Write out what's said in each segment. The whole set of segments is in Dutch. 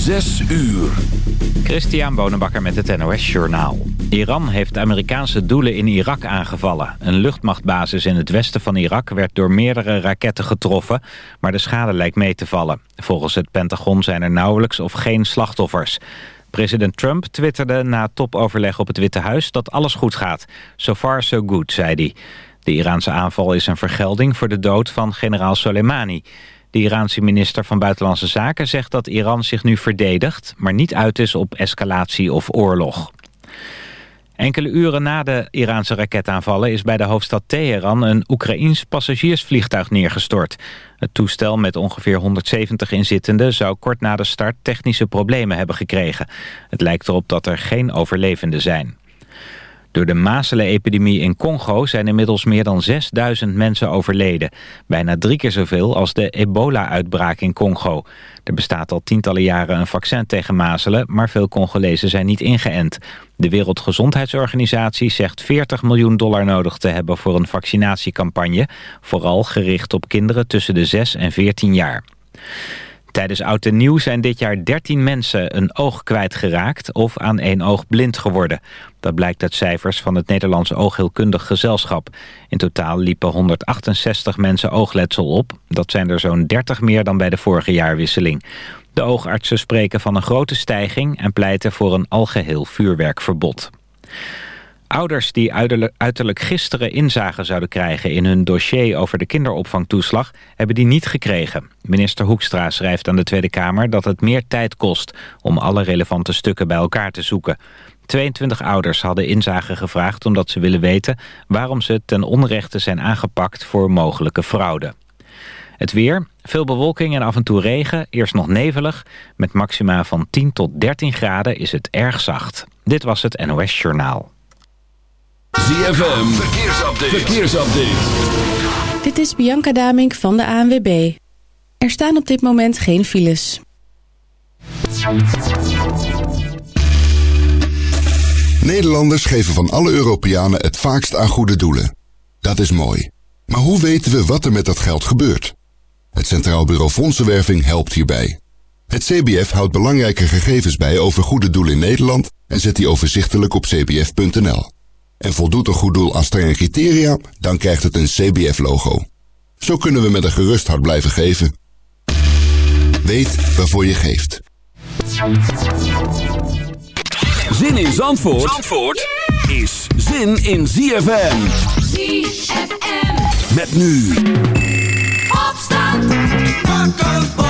Zes uur. Christian Bonenbakker met het NOS Journaal. Iran heeft Amerikaanse doelen in Irak aangevallen. Een luchtmachtbasis in het westen van Irak werd door meerdere raketten getroffen... maar de schade lijkt mee te vallen. Volgens het Pentagon zijn er nauwelijks of geen slachtoffers. President Trump twitterde na topoverleg op het Witte Huis dat alles goed gaat. So far so good, zei hij. De Iraanse aanval is een vergelding voor de dood van generaal Soleimani... De Iraanse minister van Buitenlandse Zaken zegt dat Iran zich nu verdedigt... maar niet uit is op escalatie of oorlog. Enkele uren na de Iraanse raketaanvallen is bij de hoofdstad Teheran een Oekraïns passagiersvliegtuig neergestort. Het toestel met ongeveer 170 inzittenden zou kort na de start technische problemen hebben gekregen. Het lijkt erop dat er geen overlevenden zijn. Door de mazelenepidemie in Congo zijn inmiddels meer dan 6000 mensen overleden. Bijna drie keer zoveel als de ebola-uitbraak in Congo. Er bestaat al tientallen jaren een vaccin tegen mazelen... maar veel Congolezen zijn niet ingeënt. De Wereldgezondheidsorganisatie zegt 40 miljoen dollar nodig te hebben... voor een vaccinatiecampagne, vooral gericht op kinderen tussen de 6 en 14 jaar. Tijdens Oud en Nieuw zijn dit jaar 13 mensen een oog kwijtgeraakt of aan één oog blind geworden. Dat blijkt uit cijfers van het Nederlandse Oogheelkundig Gezelschap. In totaal liepen 168 mensen oogletsel op. Dat zijn er zo'n 30 meer dan bij de vorige jaarwisseling. De oogartsen spreken van een grote stijging en pleiten voor een algeheel vuurwerkverbod. Ouders die uiterlijk gisteren inzage zouden krijgen in hun dossier over de kinderopvangtoeslag hebben die niet gekregen. Minister Hoekstra schrijft aan de Tweede Kamer dat het meer tijd kost om alle relevante stukken bij elkaar te zoeken. 22 ouders hadden inzage gevraagd omdat ze willen weten waarom ze ten onrechte zijn aangepakt voor mogelijke fraude. Het weer, veel bewolking en af en toe regen, eerst nog nevelig. Met maxima van 10 tot 13 graden is het erg zacht. Dit was het NOS Journaal. ZFM, verkeersupdate. verkeersupdate. Dit is Bianca Damink van de ANWB. Er staan op dit moment geen files. Nederlanders geven van alle Europeanen het vaakst aan goede doelen. Dat is mooi. Maar hoe weten we wat er met dat geld gebeurt? Het Centraal Bureau Fondsenwerving helpt hierbij. Het CBF houdt belangrijke gegevens bij over goede doelen in Nederland en zet die overzichtelijk op cbf.nl. En voldoet een goed doel aan strenge criteria, dan krijgt het een CBF-logo. Zo kunnen we met een gerust hart blijven geven. Weet waarvoor je geeft. Zin in Zandvoort, Zandvoort is zin in ZFM. ZFM. Met nu. Opstand.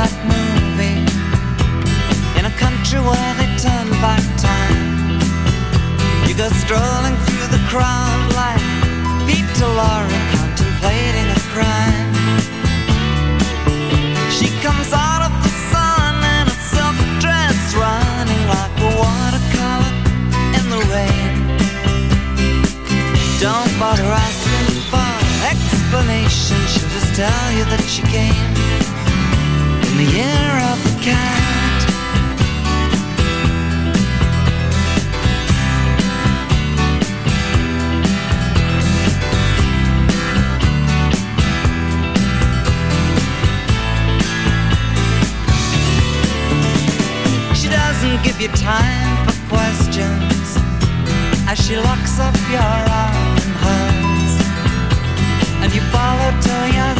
That movie in a country where they turn back time. You go strolling through the crowd like Peter Lorre contemplating a crime. She comes out of the sun in a silk dress, running like a watercolor in the rain. Don't bother asking for explanation. She'll just tell you that she came the year of the cat. She doesn't give you time for questions as she locks up your arm. And you follow till of